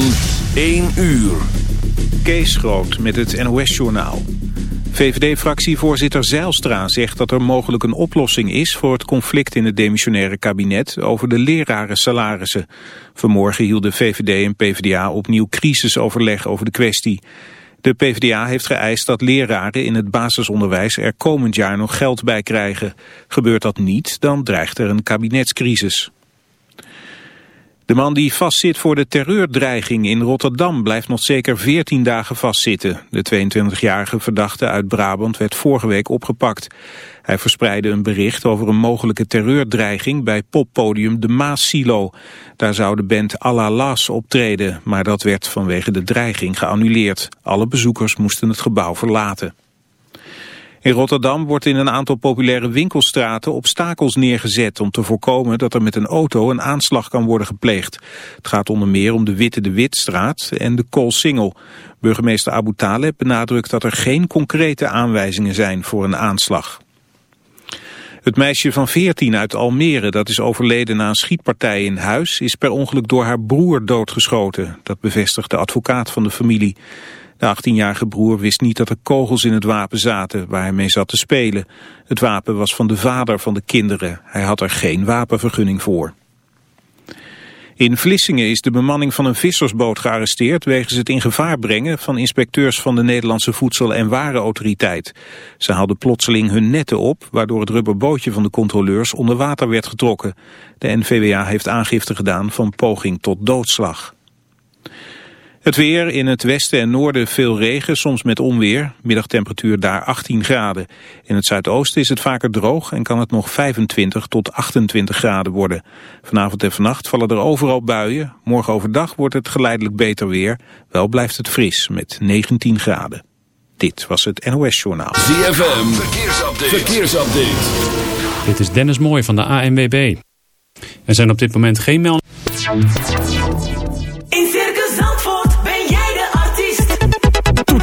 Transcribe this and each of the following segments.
van 1 uur. Kees Groot met het NOS-journaal. VVD-fractievoorzitter Zeilstra zegt dat er mogelijk een oplossing is... voor het conflict in het demissionaire kabinet over de lerarensalarissen. Vanmorgen hielden VVD en PvdA opnieuw crisisoverleg over de kwestie. De PvdA heeft geëist dat leraren in het basisonderwijs er komend jaar nog geld bij krijgen. Gebeurt dat niet, dan dreigt er een kabinetscrisis. De man die vastzit voor de terreurdreiging in Rotterdam blijft nog zeker 14 dagen vastzitten. De 22-jarige verdachte uit Brabant werd vorige week opgepakt. Hij verspreidde een bericht over een mogelijke terreurdreiging bij poppodium De Maas Silo. Daar zou de band Alalas optreden, maar dat werd vanwege de dreiging geannuleerd. Alle bezoekers moesten het gebouw verlaten. In Rotterdam wordt in een aantal populaire winkelstraten obstakels neergezet om te voorkomen dat er met een auto een aanslag kan worden gepleegd. Het gaat onder meer om de Witte de Witstraat en de Koolsingel. Burgemeester Abu Taleb benadrukt dat er geen concrete aanwijzingen zijn voor een aanslag. Het meisje van 14 uit Almere, dat is overleden na een schietpartij in huis, is per ongeluk door haar broer doodgeschoten. Dat bevestigt de advocaat van de familie. De 18-jarige broer wist niet dat er kogels in het wapen zaten waar hij mee zat te spelen. Het wapen was van de vader van de kinderen. Hij had er geen wapenvergunning voor. In Vlissingen is de bemanning van een vissersboot gearresteerd... wegens het in gevaar brengen van inspecteurs van de Nederlandse Voedsel- en Warenautoriteit. Ze haalden plotseling hun netten op... waardoor het rubberbootje van de controleurs onder water werd getrokken. De NVWA heeft aangifte gedaan van poging tot doodslag. Het weer in het westen en noorden veel regen, soms met onweer. Middagtemperatuur daar 18 graden. In het zuidoosten is het vaker droog en kan het nog 25 tot 28 graden worden. Vanavond en vannacht vallen er overal buien. Morgen overdag wordt het geleidelijk beter weer. Wel blijft het fris met 19 graden. Dit was het NOS Journaal. ZFM, verkeersupdate. verkeersupdate. Dit is Dennis Mooij van de ANWB. Er zijn op dit moment geen meldingen.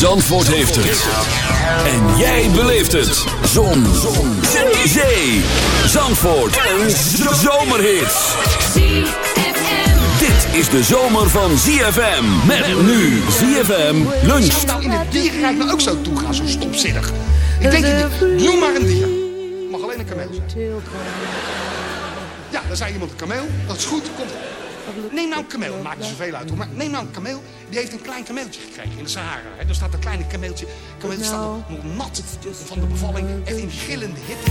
Zandvoort heeft het. En jij beleeft het. Zon. Zon. Zee. Zandvoort. Een zomerhit. Dit is de zomer van ZFM. Met nu ZFM lunch. nou in het dierenrijk nou ook zo toe gaan, zo stomzinnig? Ik denk. Noem maar een dier. Mag alleen een kameel zijn. Ja, dan zei iemand een kameel. Dat is goed. Komt. Neem nou een kameel. Maakt niet zoveel uit hoor. Maar neem nou een kameel. Die heeft een klein kameeltje gekregen in de Sahara. Hè. Daar staat een kleine kameeltje. Kameeltje staat nog, nog nat van de bevalling. Echt in gillende hitte.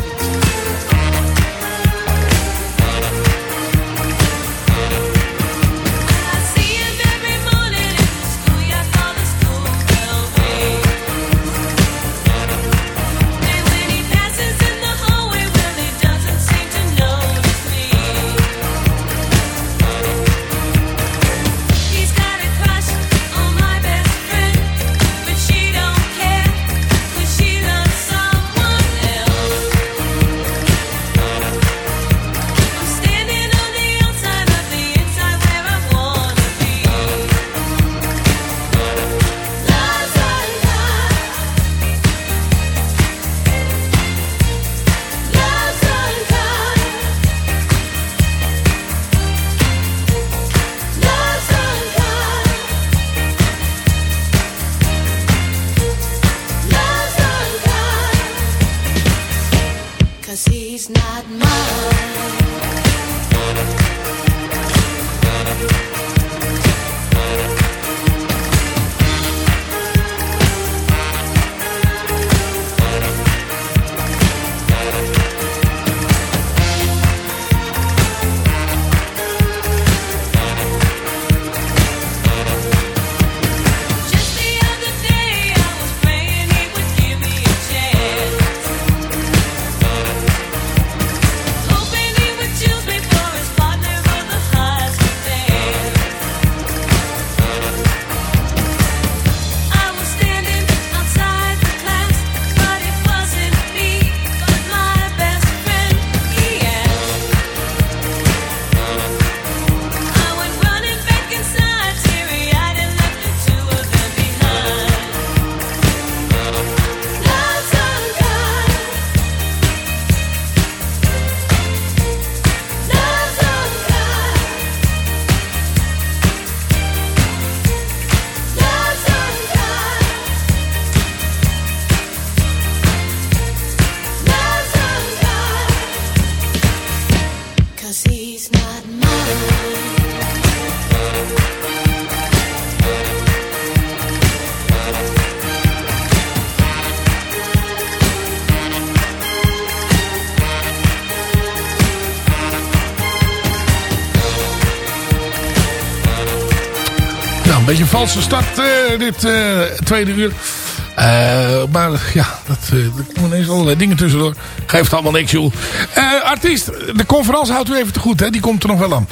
Valse start eh, dit eh, tweede uur. Eh, maar ja, dat, er komen ineens allerlei dingen tussendoor. Geeft allemaal niks, joh. Artiest, de conferentie houdt u even te goed, hè? Die komt er nog wel aan.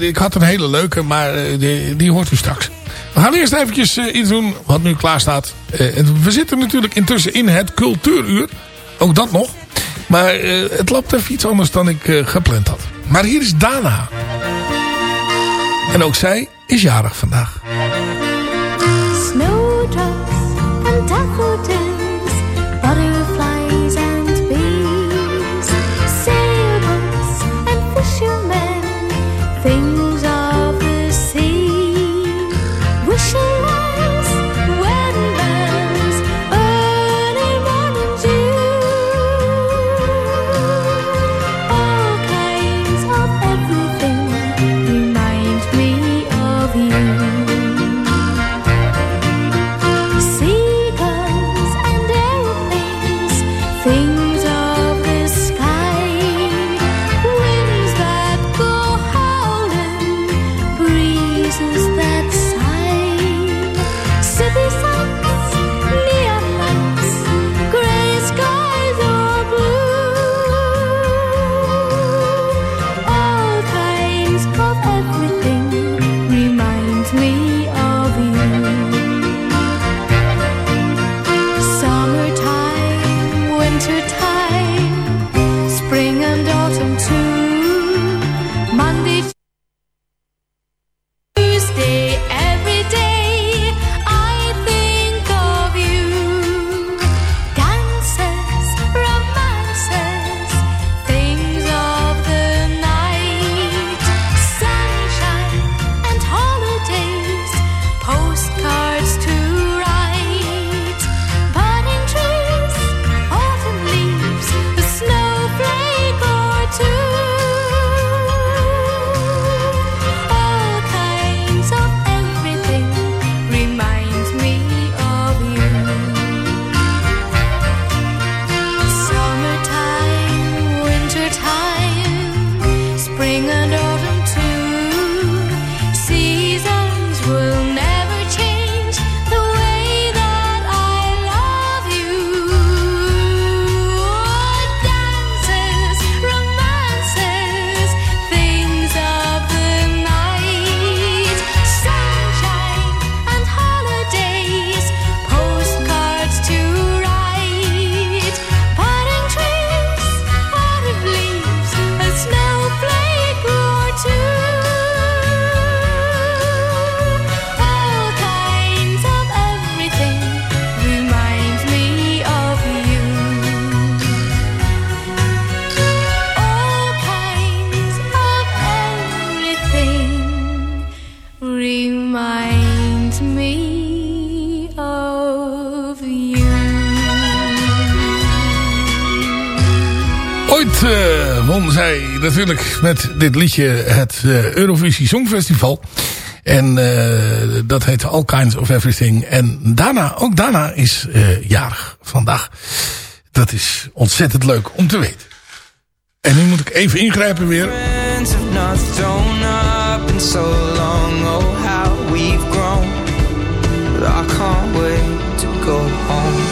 Ik had een hele leuke, maar die, hoort u straks. We gaan eerst eventjes iets doen wat nu klaar staat. We zitten natuurlijk intussen in het cultuuruur. Ook dat nog. Maar het loopt even iets anders dan ik gepland had. Maar hier is Dana. En ook zij is jarig vandaag. Natuurlijk met dit liedje het eh, Eurovisie Songfestival. En eh, dat heet All Kinds of Everything. En Dana, ook Dana is eh, jarig vandaag. Dat is ontzettend leuk om te weten. En nu moet ik even ingrijpen weer. Oh, I can't wait to go home.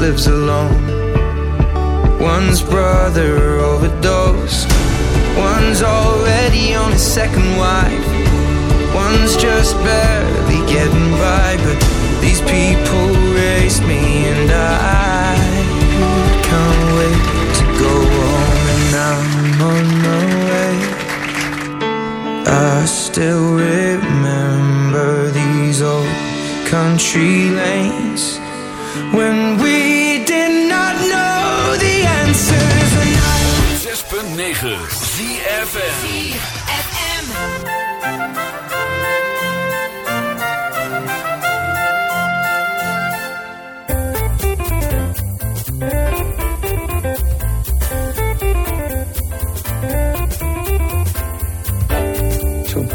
Lives alone. One's brother overdosed. One's already on his second wife. One's just barely getting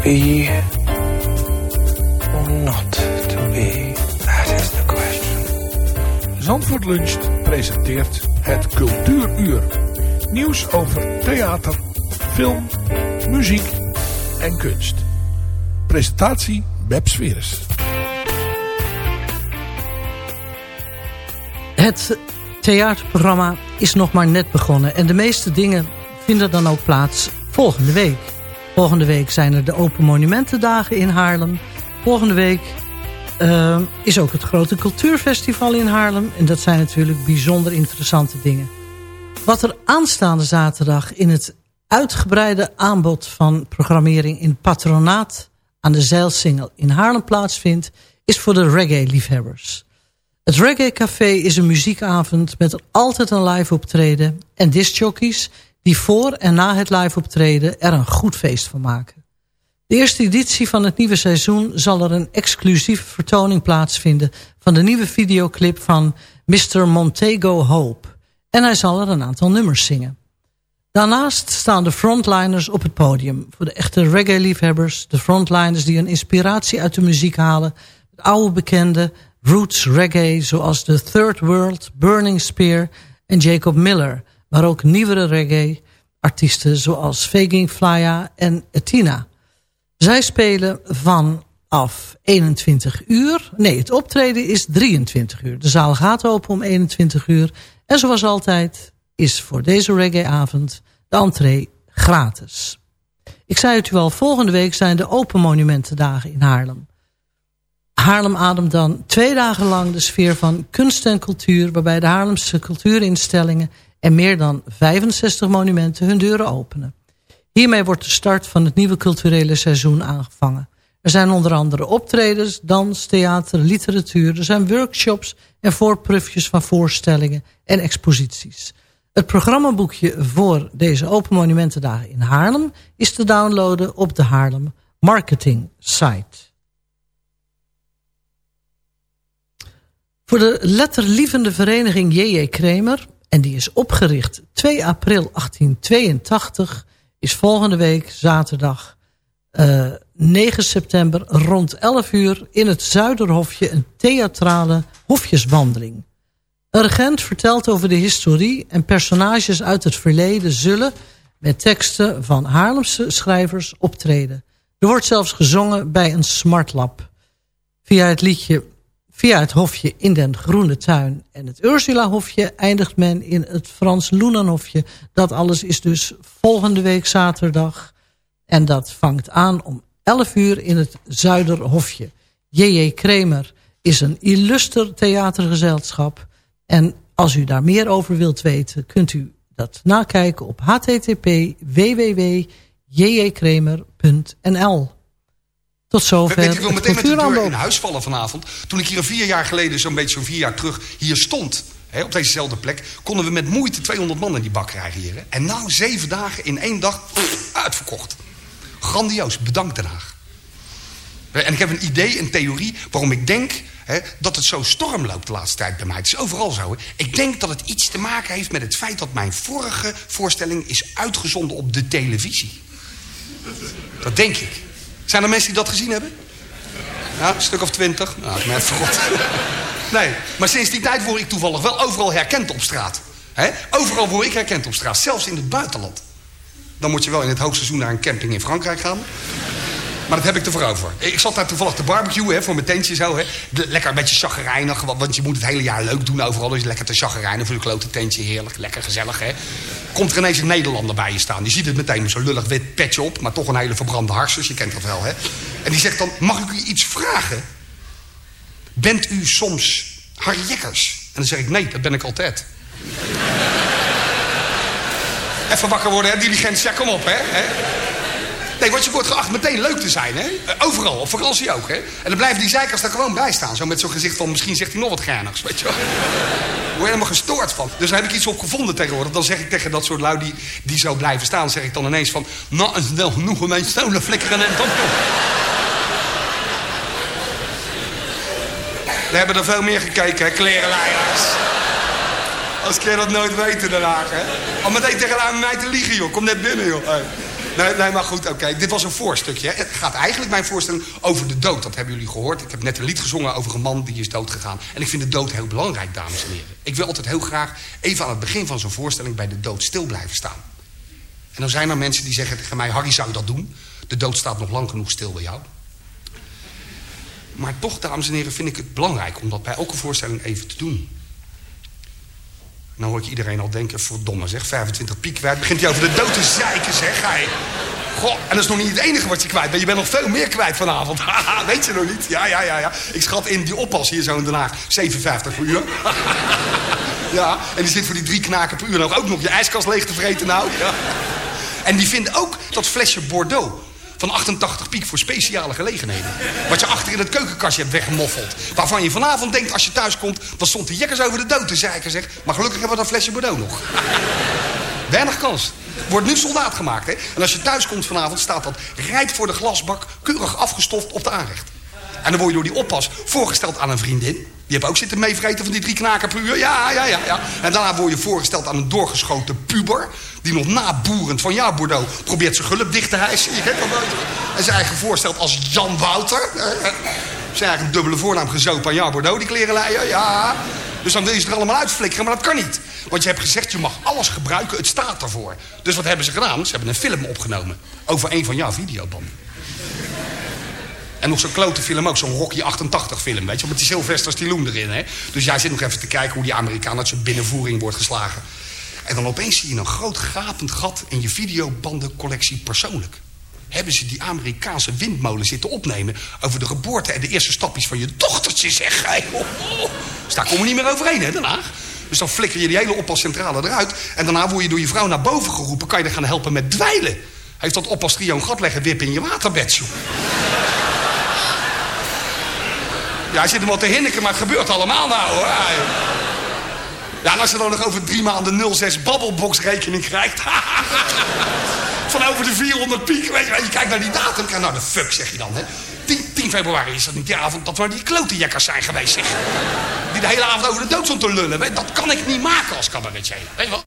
be or not to be, that is the question. Zandvoort Luncht presenteert het Cultuuruur. Nieuws over theater, film, muziek en kunst. Presentatie Beb Sweres. Het theaterprogramma is nog maar net begonnen. En de meeste dingen vinden dan ook plaats volgende week. Volgende week zijn er de Open Monumentendagen in Haarlem. Volgende week eh, is ook het grote cultuurfestival in Haarlem. En dat zijn natuurlijk bijzonder interessante dingen. Wat er aanstaande zaterdag in het uitgebreide aanbod van programmering in Patronaat aan de Zeilsingel in Haarlem plaatsvindt, is voor de reggae-liefhebbers. Het Reggae Café is een muziekavond met altijd een live optreden en discjockeys die voor en na het live optreden er een goed feest van maken. De eerste editie van het nieuwe seizoen zal er een exclusieve vertoning plaatsvinden van de nieuwe videoclip van Mr. Montego Hope. En hij zal er een aantal nummers zingen. Daarnaast staan de frontliners op het podium. Voor de echte reggae-liefhebbers, de frontliners die een inspiratie uit de muziek halen. Het oude bekende roots reggae zoals The Third World, Burning Spear en Jacob Miller. Maar ook nieuwere reggae-artiesten zoals Fagin Flya en Etina. Zij spelen vanaf 21 uur. Nee, het optreden is 23 uur. De zaal gaat open om 21 uur. En zoals altijd is voor deze reggaeavond de entree gratis. Ik zei het u al, volgende week zijn de Open Monumentendagen in Haarlem. Haarlem ademt dan twee dagen lang de sfeer van kunst en cultuur... waarbij de Haarlemse cultuurinstellingen en meer dan 65 monumenten hun deuren openen. Hiermee wordt de start van het nieuwe culturele seizoen aangevangen. Er zijn onder andere optredens, dans, theater, literatuur. Er zijn workshops en voorproefjes van voorstellingen en exposities. Het programmaboekje voor deze Open Monumentendagen in Haarlem... is te downloaden op de Haarlem Marketing site. Voor de letterlievende vereniging J.J. Kremer... en die is opgericht 2 april 1882... is volgende week zaterdag eh, 9 september rond 11 uur... in het Zuiderhofje een theatrale hofjeswandeling. Een regent vertelt over de historie... en personages uit het verleden zullen met teksten van Haarlemse schrijvers optreden. Er wordt zelfs gezongen bij een smartlab. Via het liedje Via het hofje in den Groene Tuin en het Ursula hofje eindigt men in het Frans Loenenhofje. Dat alles is dus volgende week zaterdag. En dat vangt aan om 11 uur in het Zuiderhofje. J.J. Kremer is een illuster theatergezelschap. En als u daar meer over wilt weten, kunt u dat nakijken op http www.jjkremer.nl. Tot zover Weet ik wil meteen met de deur in huis vallen vanavond. Toen ik hier vier jaar geleden, zo'n beetje zo'n vier jaar terug, hier stond. Hè, op dezezelfde plek. Konden we met moeite 200 man in die bak krijgen hier. En nou zeven dagen in één dag pff, uitverkocht. Grandioos. Bedankt Den Haag. En ik heb een idee, een theorie, waarom ik denk dat het zo storm loopt de laatste tijd bij mij. Het is overal zo. Ik denk dat het iets te maken heeft met het feit dat mijn vorige voorstelling is uitgezonden op de televisie. Dat denk ik. Zijn er mensen die dat gezien hebben? Ja, een stuk of twintig. Nou, ik even verrot. Nee, maar sinds die tijd word ik toevallig wel overal herkend op straat. Overal word ik herkend op straat, zelfs in het buitenland. Dan moet je wel in het hoogseizoen naar een camping in Frankrijk gaan. Maar dat heb ik ervoor over. Ik zat daar toevallig te barbecuen hè, voor mijn tentje zo. Hè. De- lekker een beetje chagrijnig, wa- want je moet het hele jaar leuk doen overal. Dus lekker te chagrijnen voor je klote tentje. Heerlijk, lekker gezellig. Hè. Komt er ineens een Nederlander bij je staan. Die ziet het meteen met zo'n lullig wit petje op. Maar toch een hele verbrande harses, je kent dat wel. Hè. En die zegt dan, mag ik u iets vragen? Bent u soms Harry Jekkers? En dan zeg ik, nee, dat ben ik altijd. Even wakker worden, hè, diligent, ja, kom op, hè. Nee, want je wordt geacht meteen leuk te zijn, hè? Eh, Overal, op vakantie ook, hè? En dan blijven die zeikers daar gewoon bij staan. Zo met zo'n gezicht van, misschien zegt hij nog wat gernigs, weet je wel. Daar word helemaal gestoord van. Dus daar heb ik iets op gevonden tegenwoordig. Dan zeg ik tegen dat soort lui die, die zo blijven staan... zeg ik dan ineens van... Nou, is wel genoeg om mijn stolen flikkeren en dan We hebben er veel meer gekeken, hè, klerenleiders. Als je dat nooit weten, Haag, hè? Al meteen tegen mij te liegen, joh. Kom net binnen, joh. Nee, nee, maar goed, oké. Dit was een voorstukje. Het gaat eigenlijk mijn voorstelling over de dood. Dat hebben jullie gehoord. Ik heb net een lied gezongen over een man die is doodgegaan. En ik vind de dood heel belangrijk, dames en heren. Ik wil altijd heel graag even aan het begin van zo'n voorstelling... bij de dood stil blijven staan. En dan zijn er mensen die zeggen tegen mij... Harry, zou dat doen? De dood staat nog lang genoeg stil bij jou. Maar toch, dames en heren, vind ik het belangrijk... om dat bij elke voorstelling even te doen. Nou hoor ik iedereen al denken, verdomme zeg, 25 piek kwijt. Begint hij over de dood te zeiken, zeg. Hij. Goh, en dat is nog niet het enige wat je kwijt bent. Je bent nog veel meer kwijt vanavond. Weet je nog niet? Ja, ja, ja, ja. Ik schat in die oppas hier zo in Den Haag. 57 per uur. ja, en die zit voor die drie knaken per uur nog ook nog je ijskast leeg te vreten nou. Ja. En die vinden ook dat flesje Bordeaux van 88 piek voor speciale gelegenheden. Wat je achter in het keukenkastje hebt weggemoffeld. Waarvan je vanavond denkt als je thuis komt... dan stond de jekkers over de dood te zeiken, zeg. Maar gelukkig hebben we dat flesje Bordeaux nog. Weinig kans. Wordt nu soldaat gemaakt, hè. En als je thuis komt vanavond staat dat rijp voor de glasbak... keurig afgestoft op de aanrecht. En dan word je door die oppas voorgesteld aan een vriendin. Die heeft ook zitten meevreten van die drie knaken per uur. Ja, ja, ja, ja. En daarna word je voorgesteld aan een doorgeschoten puber... die nog naboerend van ja, Bordeaux probeert zijn gulp dicht te hijsen. Je. En zijn eigen voorstelt als Jan Wouter. Zijn eigen dubbele voornaam gezopen aan ja, Bordeaux, die klerenleier. Ja. Dus dan wil je ze er allemaal uitflikkeren, maar dat kan niet. Want je hebt gezegd, je mag alles gebruiken, het staat ervoor. Dus wat hebben ze gedaan? Ze hebben een film opgenomen over een van jouw videobanden. En nog zo'n klote film ook, zo'n Rocky 88 film, weet je, met die Sylvester Stallone erin, hè. Dus jij zit nog even te kijken hoe die Amerikaan uit zijn binnenvoering wordt geslagen. En dan opeens zie je een groot gapend gat in je videobandencollectie persoonlijk. Hebben ze die Amerikaanse windmolen zitten opnemen over de geboorte en de eerste stapjes van je dochtertje, zeg oh. Dus daar komen we niet meer overheen, hè, Haag. Dus dan flikker je die hele oppascentrale eruit. En daarna word je door je vrouw naar boven geroepen. Kan je er gaan helpen met dweilen. Heeft dat oppastrio een gat leggen wippen in je waterbed. Ja, hij zit hem wel te hinniken, maar het gebeurt allemaal nou, hoor. Ja, en als je dan nog over drie maanden 06 babbelbox rekening krijgt... van over de 400 piek, weet je. Je kijkt naar die datum, nou de fuck, zeg je dan, hè. 10, 10 februari is dat niet die avond dat we die klotenjekkers zijn geweest, zeg. Die de hele avond over de dood stond te lullen. Weet, dat kan ik niet maken als cabaretier. Weet je wel?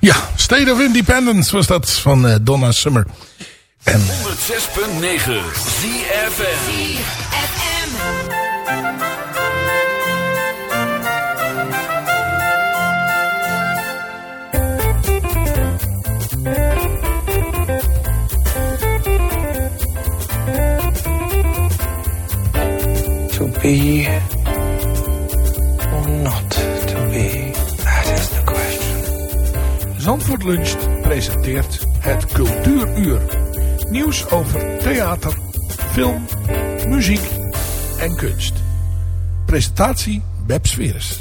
Ja, State of Independence was dat van eh, Donna Summer. En, 106.9 ZFM. To be Zandvoort Luncht presenteert het Cultuuruur. Nieuws over theater, film, muziek en kunst. Presentatie Beb Sweres.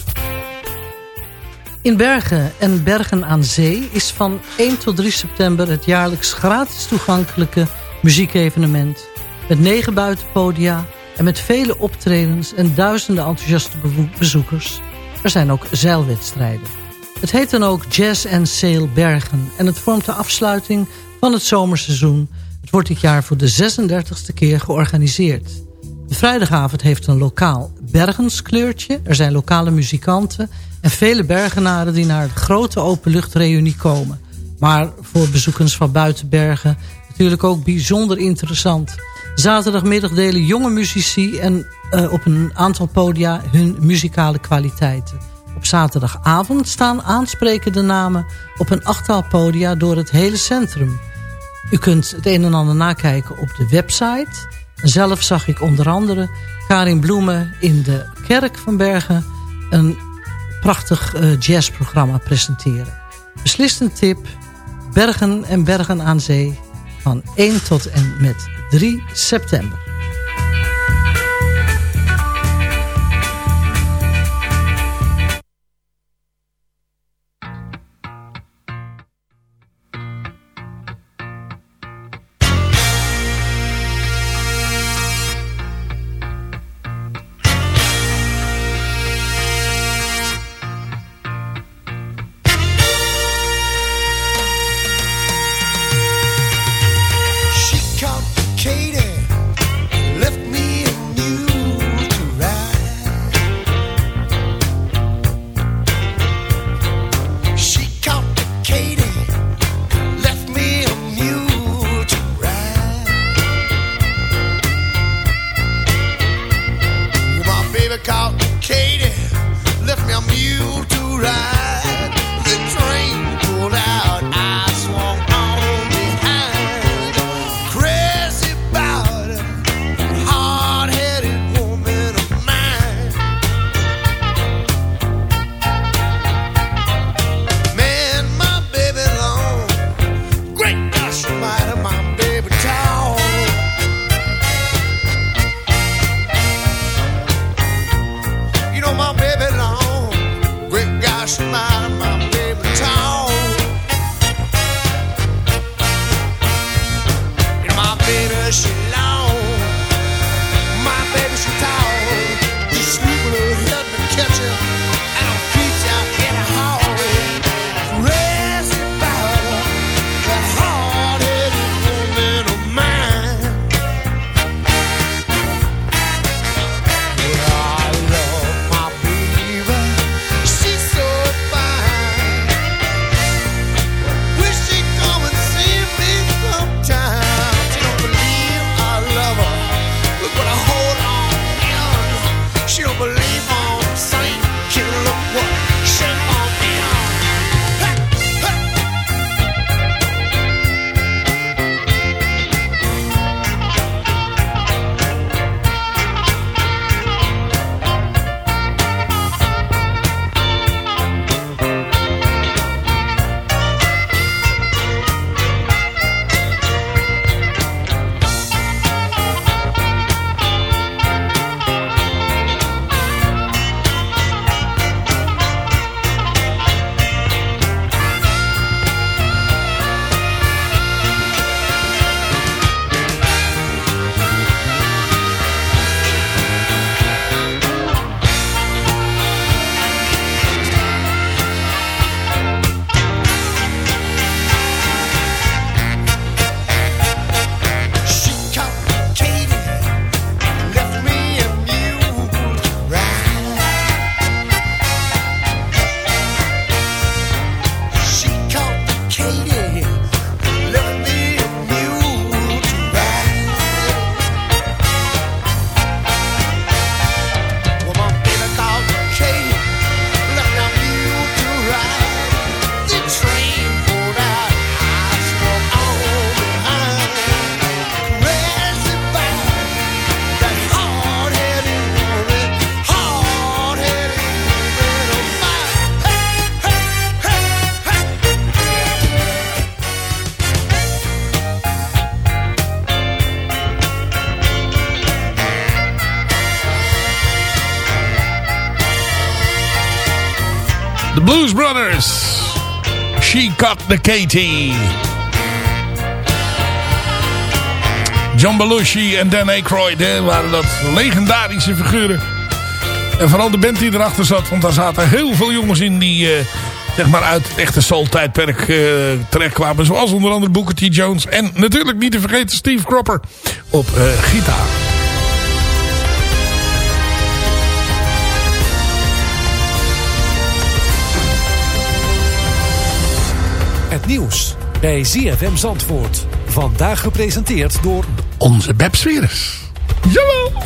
In Bergen en Bergen aan Zee is van 1 tot 3 september het jaarlijks gratis toegankelijke muziekevenement. Met negen buitenpodia en met vele optredens en duizenden enthousiaste bezoekers. Er zijn ook zeilwedstrijden. Het heet dan ook Jazz and Sail Bergen en het vormt de afsluiting van het zomerseizoen. Het wordt dit jaar voor de 36e keer georganiseerd. De vrijdagavond heeft een lokaal bergenskleurtje. Er zijn lokale muzikanten en vele bergenaren die naar de grote openluchtreunie komen. Maar voor bezoekers van buiten Bergen natuurlijk ook bijzonder interessant. Zaterdagmiddag delen jonge muzici en eh, op een aantal podia hun muzikale kwaliteiten. Op zaterdagavond staan aansprekende namen op een achttal podia door het hele centrum. U kunt het een en ander nakijken op de website. Zelf zag ik onder andere Karin Bloemen in de Kerk van Bergen... een prachtig eh, jazzprogramma presenteren. Beslist een tip, Bergen en Bergen aan Zee... van 1 tot en met 3 september. The Blues Brothers. She got the Katie. John Belushi en Dan Aykroyd waren dat legendarische figuren. En vooral de band die erachter zat. Want daar zaten heel veel jongens in die eh, zeg maar uit het echte soul-tijdperk eh terecht kwamen. Zoals onder andere Booker T. Jones. En natuurlijk niet te vergeten Steve Cropper op eh, gitaar. Het nieuws bij ZFM Zandvoort. Vandaag gepresenteerd door... Onze Babsvirus. Jawel!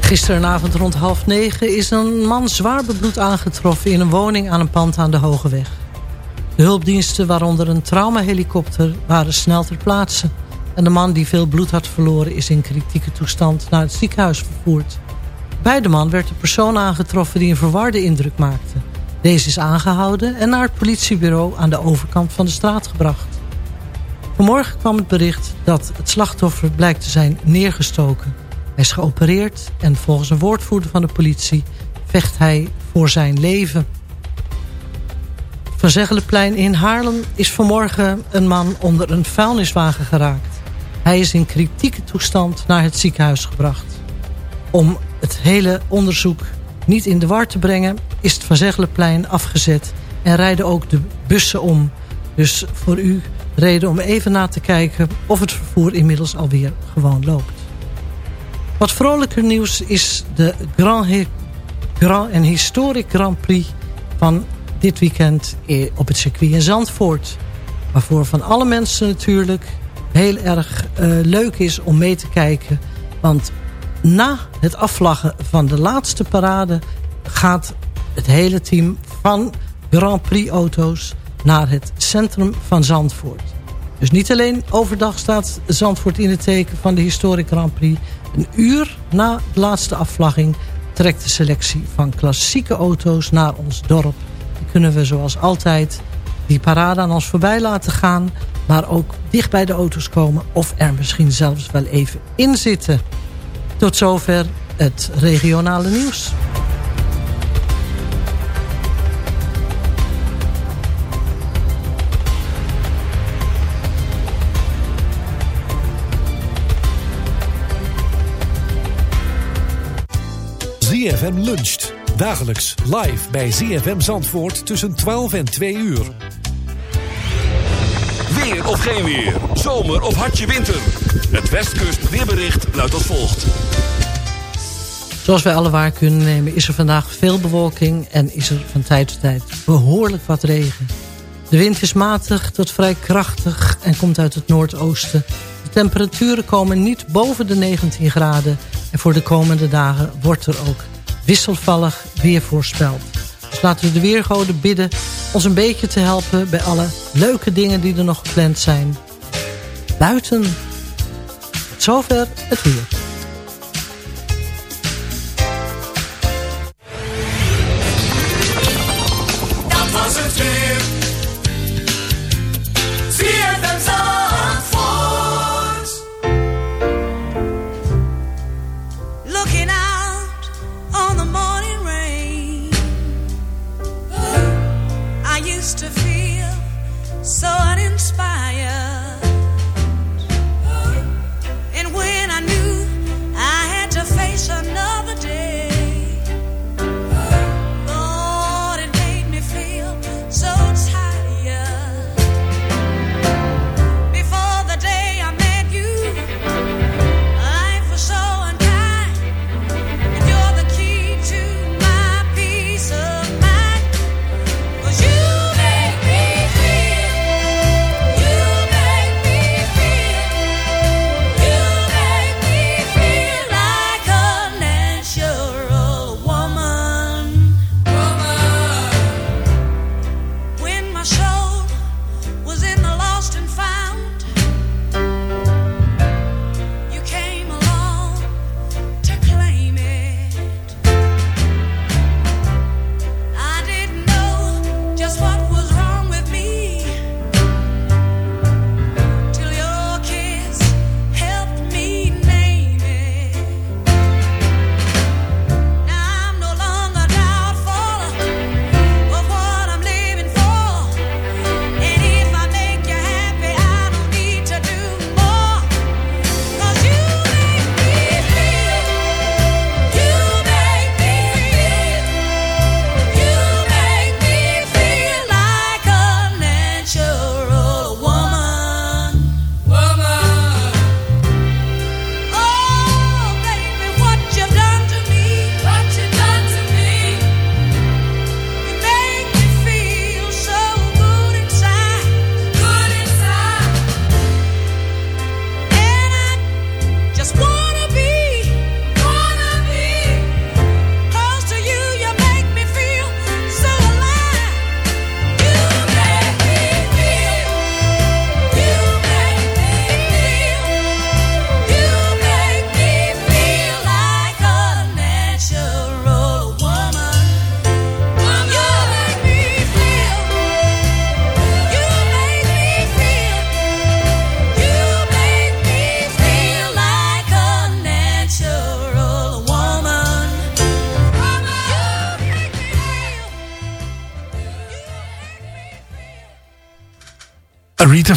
Gisterenavond rond half negen is een man zwaar bebloed aangetroffen... in een woning aan een pand aan de Hogeweg. De hulpdiensten, waaronder een traumahelikopter, waren snel ter plaatse. En de man die veel bloed had verloren is in kritieke toestand naar het ziekenhuis vervoerd. Bij de man werd de persoon aangetroffen die een verwarde indruk maakte. Deze is aangehouden en naar het politiebureau aan de overkant van de straat gebracht. Vanmorgen kwam het bericht dat het slachtoffer blijkt te zijn neergestoken. Hij is geopereerd en volgens een woordvoerder van de politie vecht hij voor zijn leven. Van Zeggelenplein in Haarlem is vanmorgen een man onder een vuilniswagen geraakt. Hij is in kritieke toestand naar het ziekenhuis gebracht. Om het hele onderzoek niet in de war te brengen... is het Van Zeggelenplein afgezet en rijden ook de bussen om. Dus voor u reden om even na te kijken... of het vervoer inmiddels alweer gewoon loopt. Wat vrolijker nieuws is de Grand, Grand en Historic Grand Prix... van dit weekend op het circuit in Zandvoort. Waarvoor van alle mensen natuurlijk heel erg eh, leuk is om mee te kijken. Want na het afvlaggen van de laatste parade... gaat het hele team van Grand Prix auto's naar het centrum van Zandvoort. Dus niet alleen overdag staat Zandvoort in het teken van de Historic Grand Prix. Een uur na de laatste afvlagging trekt de selectie van klassieke auto's naar ons dorp. Dan kunnen we zoals altijd die parade aan ons voorbij laten gaan... maar ook dicht bij de auto's komen of er misschien zelfs wel even in zitten. Tot zover het regionale nieuws. ZFM luncht. Dagelijks live bij ZFM Zandvoort tussen 12 en 2 uur. Weer of geen weer. Zomer of hartje winter. Het Westkust weerbericht luidt als volgt. Zoals wij alle waar kunnen nemen is er vandaag veel bewolking... en is er van tijd tot tijd behoorlijk wat regen. De wind is matig tot vrij krachtig en komt uit het noordoosten. De temperaturen komen niet boven de 19 graden... en voor de komende dagen wordt er ook wisselvallig weer voorspeld. Dus laten we de weergoden bidden ons een beetje te helpen... bij alle leuke dingen die er nog gepland zijn. Buiten. Tot zover het weer.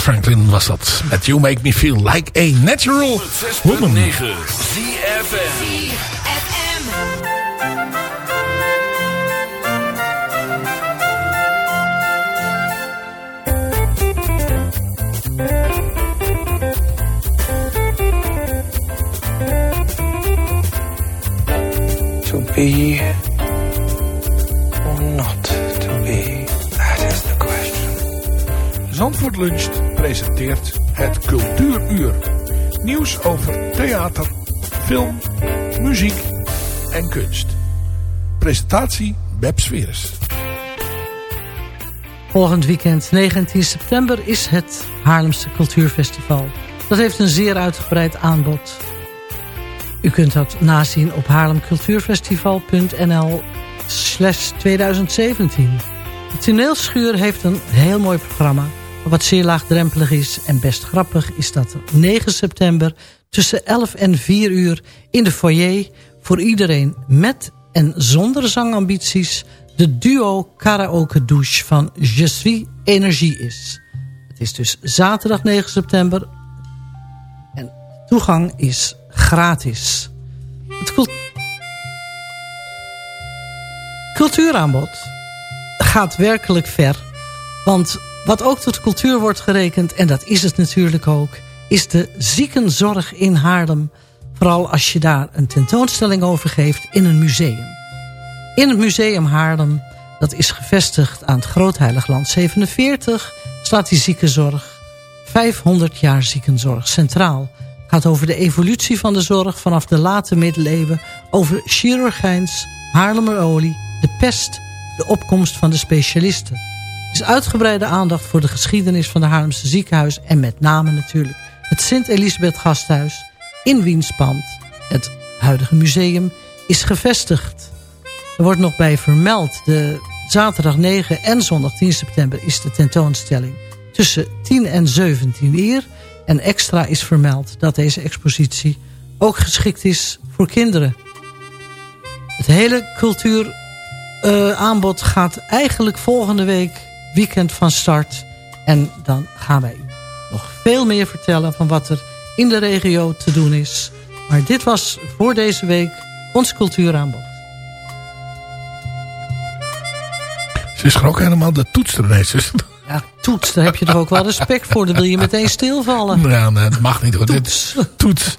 Franklin was dat. Met You Make Me Feel Like a Natural Woman. 6.9 ZFM. Het Cultuuruur. Nieuws over theater, film, muziek en kunst. Presentatie Beb Sweres. Volgend weekend, 19 september, is het Haarlemse Cultuurfestival. Dat heeft een zeer uitgebreid aanbod. U kunt dat nazien op haarlemcultuurfestival.nl slash 2017. De toneelschuur heeft een heel mooi programma. Wat zeer laagdrempelig is en best grappig is dat 9 september tussen 11 en 4 uur in de foyer voor iedereen met en zonder zangambities de duo karaoke douche van Je suis Energie is. Het is dus zaterdag 9 september en toegang is gratis. Het cult- cultuuraanbod gaat werkelijk ver. Want wat ook tot cultuur wordt gerekend, en dat is het natuurlijk ook... is de ziekenzorg in Haarlem. Vooral als je daar een tentoonstelling over geeft in een museum. In het museum Haarlem, dat is gevestigd aan het Grootheiligland 47... staat die ziekenzorg 500 jaar ziekenzorg centraal. gaat over de evolutie van de zorg vanaf de late middeleeuwen... over chirurgijns, Haarlemmerolie, de pest, de opkomst van de specialisten. Is uitgebreide aandacht voor de geschiedenis van de Haarlemse ziekenhuis... en met name natuurlijk het Sint-Elisabeth Gasthuis in wiens pand het huidige museum is gevestigd. Er wordt nog bij vermeld, de zaterdag 9 en zondag 10 september is de tentoonstelling tussen 10 en 17 uur. En extra is vermeld dat deze expositie ook geschikt is voor kinderen. Het hele cultuuraanbod gaat eigenlijk volgende week weekend van start. En dan gaan wij u nog veel meer vertellen van wat er in de regio te doen is. Maar dit was voor deze week ons cultuuraanbod. Ze is ook helemaal de toetster ineens. Dus- Ja, toets, daar heb je toch ook wel respect voor. Dan wil je meteen stilvallen. Ja, nee, dat mag niet hoor. Toets. Dit, toets.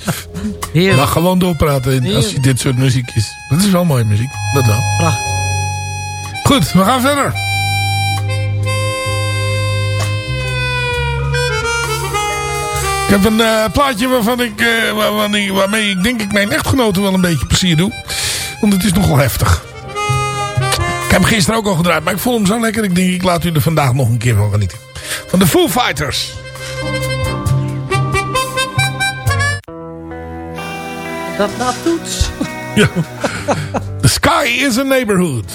Heerlijk. Mag gewoon doorpraten als je dit soort muziek is. Dat is wel mooie muziek. Dat wel. Prachtig. Goed, we gaan verder. Heb een eh, plaatje waarvan ik, eh, waarvan ik, waarmee ik denk ik mijn echtgenoten wel een beetje plezier doe. Want het is nogal heftig. Ik heb hem gisteren ook al gedraaid, maar ik vond hem zo lekker. Ik denk ik laat u er vandaag nog een keer van genieten. Van de Foo Fighters. Dat na toets. Ja. The sky is a neighborhood.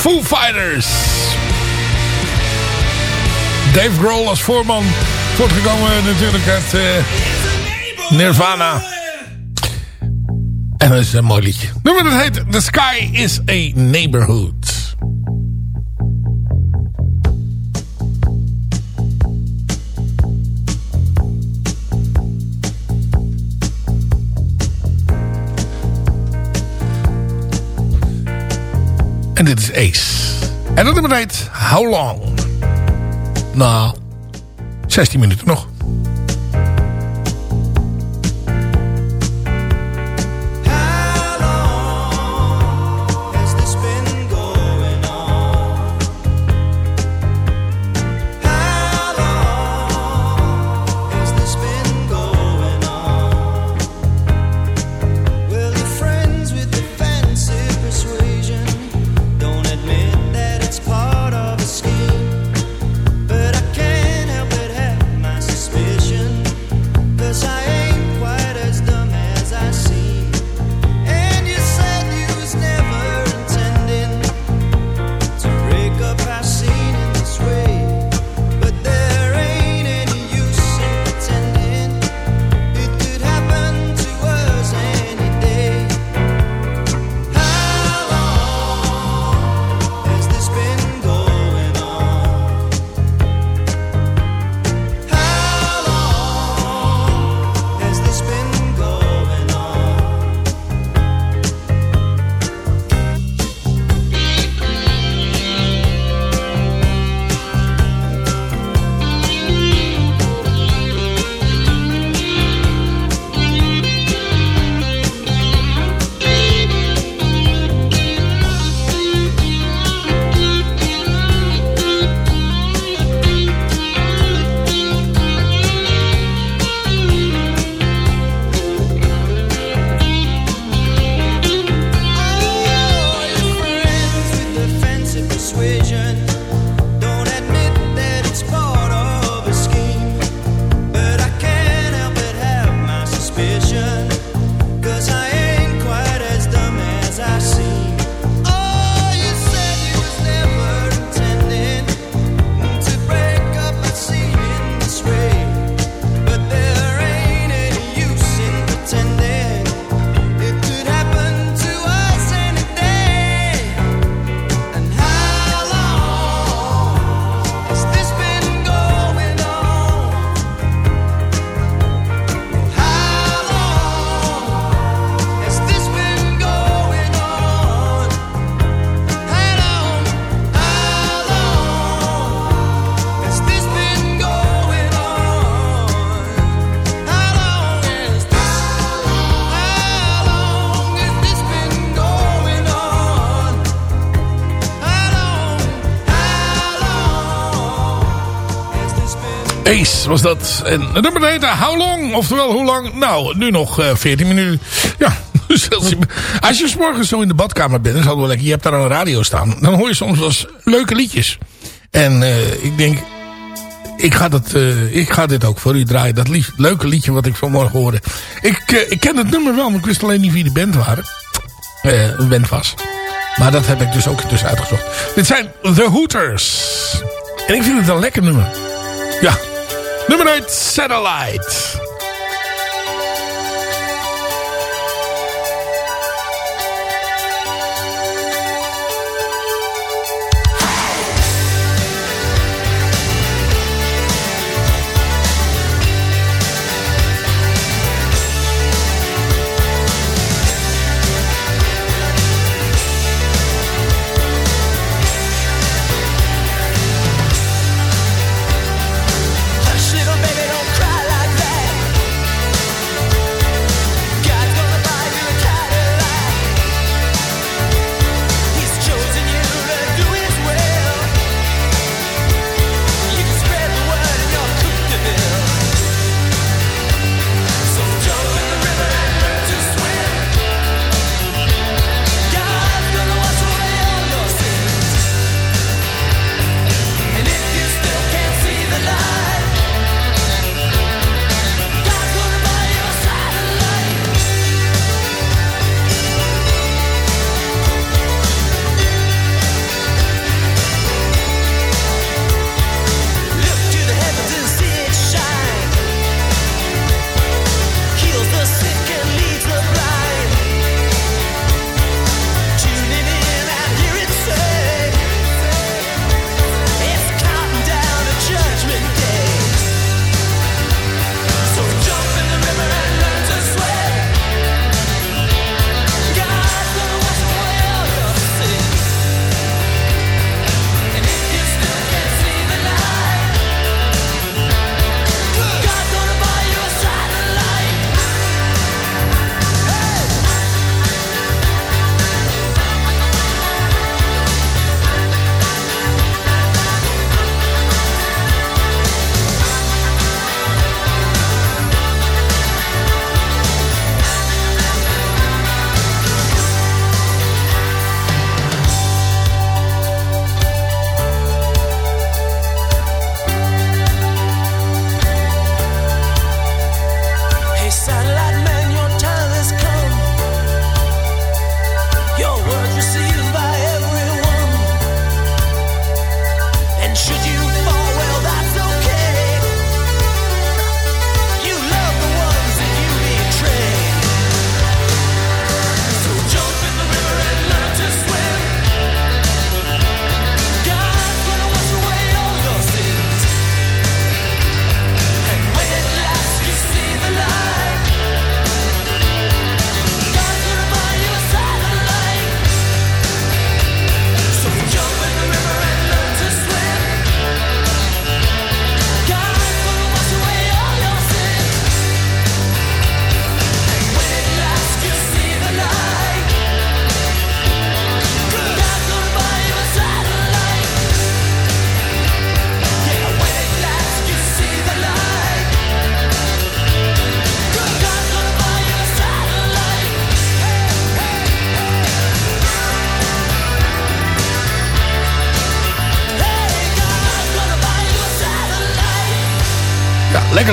Foo Fighters. Dave Grohl als voorman. Voortgekomen natuurlijk uit eh, Nirvana. En dat is een mooi liedje. Nummer dat heet The Sky is a Neighborhood. En dit is Ace. En dat nummer heet How Long? Nou, 16 minuten nog. Was dat. En het nummer heette How Long? Oftewel, hoe lang? Nou, nu nog eh 14 minuten. Ja, dus als je, 's morgens zo in de badkamer bent, het wel lekker. Je hebt daar een radio staan. Dan hoor je soms wel eens leuke liedjes. En eh, ik denk, ik ga, dat, eh, ik ga dit ook voor u draaien. Dat lief, leuke liedje wat ik vanmorgen hoorde. Ik, ik ken het nummer wel, maar ik wist alleen niet wie de band waren. Een band was. Maar dat heb ik dus ook dus uitgezocht. Dit zijn The Hooters. En ik vind het een lekker nummer. Ja. Nummer 8, Satellite.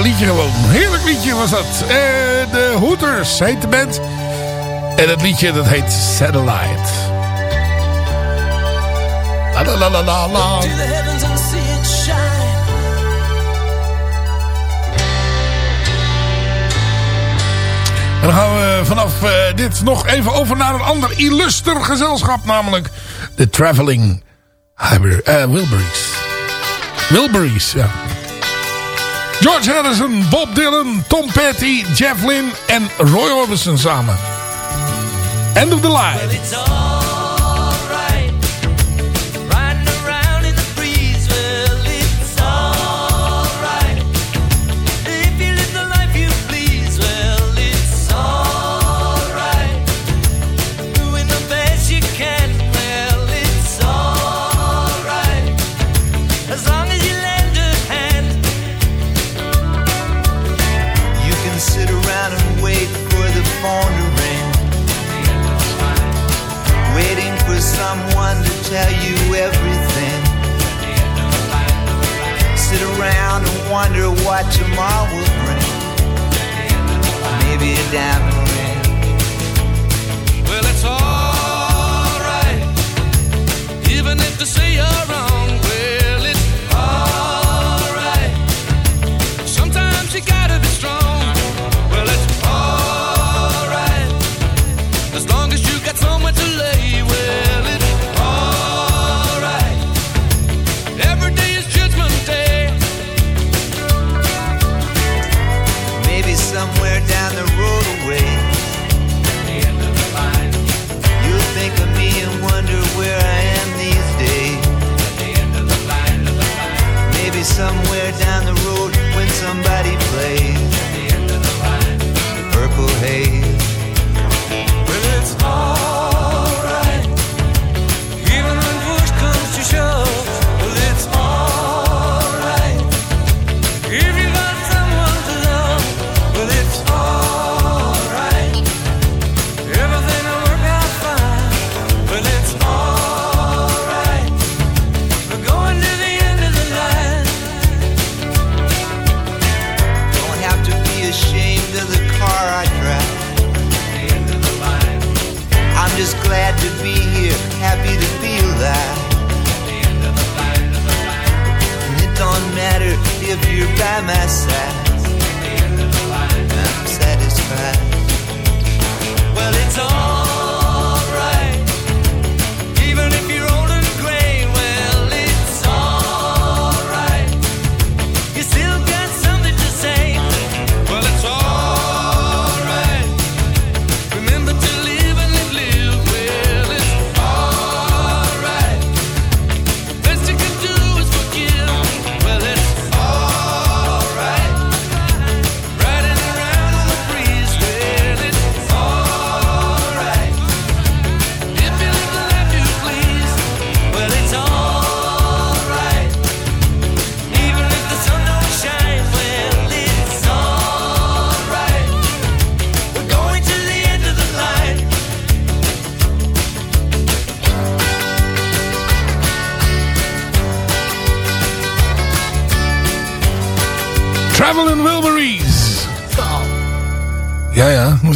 lekker liedje gewoon. Heerlijk liedje was dat. Uh, de Hooters heet de band. En het liedje dat heet Satellite. La la la la la la. En dan gaan we vanaf eh, dit nog even over naar een ander illuster gezelschap. Namelijk de Traveling eh, Wilburys. Wilburys, ja. George Harrison, Bob Dylan, Tom Petty, Jeff Lynne en Roy Orbison samen. End of the line. wonder what tomorrow will bring. Maybe a diamond ring. Well, it's alright, even if they say you're wrong.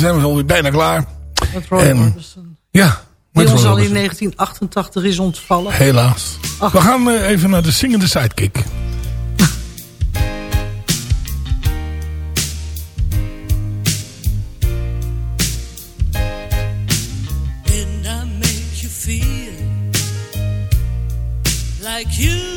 zijn we alweer bijna klaar. Met Roy en, Ja. Die ons al in 1988 is ontvallen. Helaas. We gaan eh, even naar de zingende sidekick. like you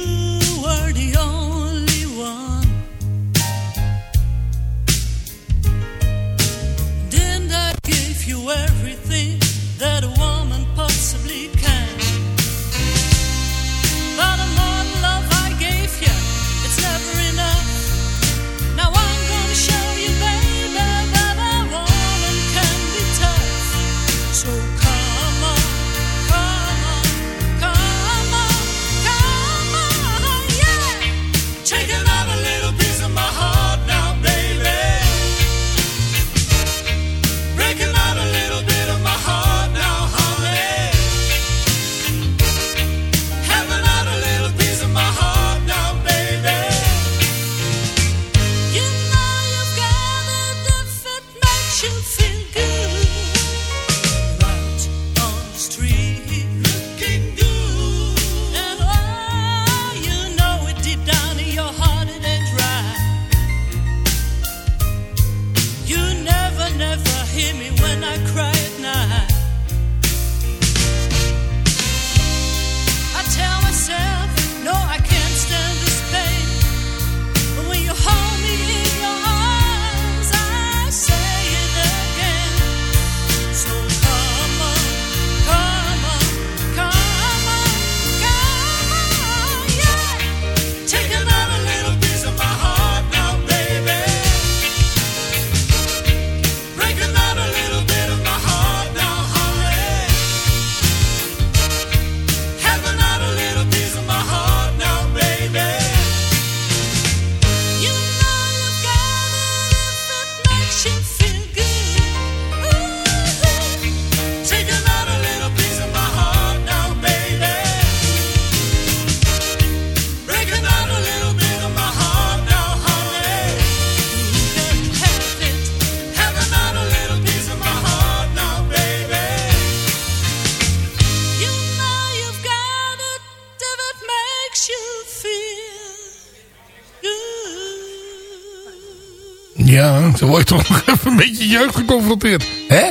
toch nog even een beetje jeugd geconfronteerd. Hè?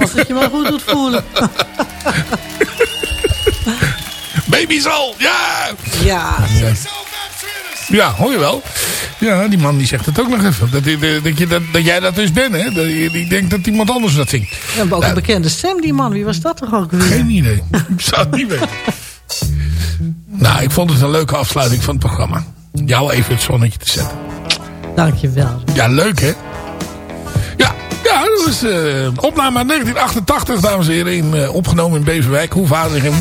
Als het je maar goed doet voelen. Baby's al, ja! Ja. Ja, hoor je wel. Ja, die man die zegt het ook nog even. Dat, dat, dat, je, dat, dat jij dat dus bent, hè. Dat, ik denk dat iemand anders dat zingt. We hebben ook een bekende stem, die man. Wie was dat toch ook weer? Geen idee. Ik zou het niet weten. Nou, ik vond het een leuke afsluiting van het programma. Jou even het zonnetje te zetten. Dankjewel. Ja, leuk hè? Was eh, opname uit 1988, dames en heren. In, eh, opgenomen in Beverwijk, Hoefadegem.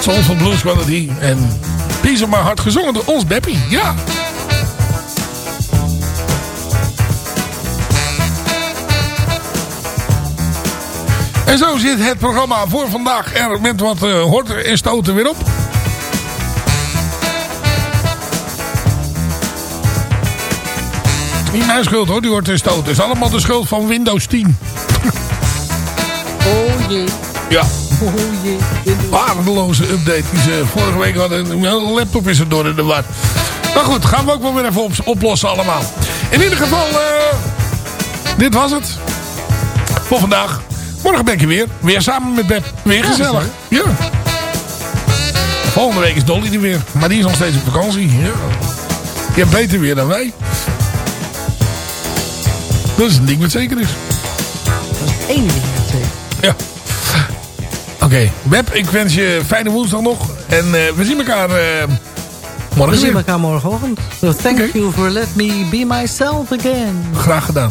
Soulful Blues Quality. En of My Heart gezongen door ons Beppie. Ja. En zo zit het programma voor vandaag er met wat eh horten en stoten weer op. Niet mijn schuld hoor, die horten en stoten. Het is allemaal de schuld van Windows 10. Oh jee. Ja. Oh jee. Waardeloze update die ze vorige week hadden. Mijn hele laptop is er door in de war. Maar goed, gaan we ook wel weer even op- oplossen allemaal. In ieder geval, eh, dit was het. Voor vandaag. Morgen ben ik er weer. Weer samen met Beb. Weer gezellig. Ja. Volgende week is Dolly er weer. Maar die is nog steeds op vakantie. Ja. Die heeft beter weer dan wij. Dat is een ding wat zeker is. Eén ding zeker. Ja. Oké, Web, ik wens je fijne woensdag nog. En eh, we zien elkaar eh, morgen We zien elkaar morgenochtend. So thank you for let me be myself again. Graag gedaan.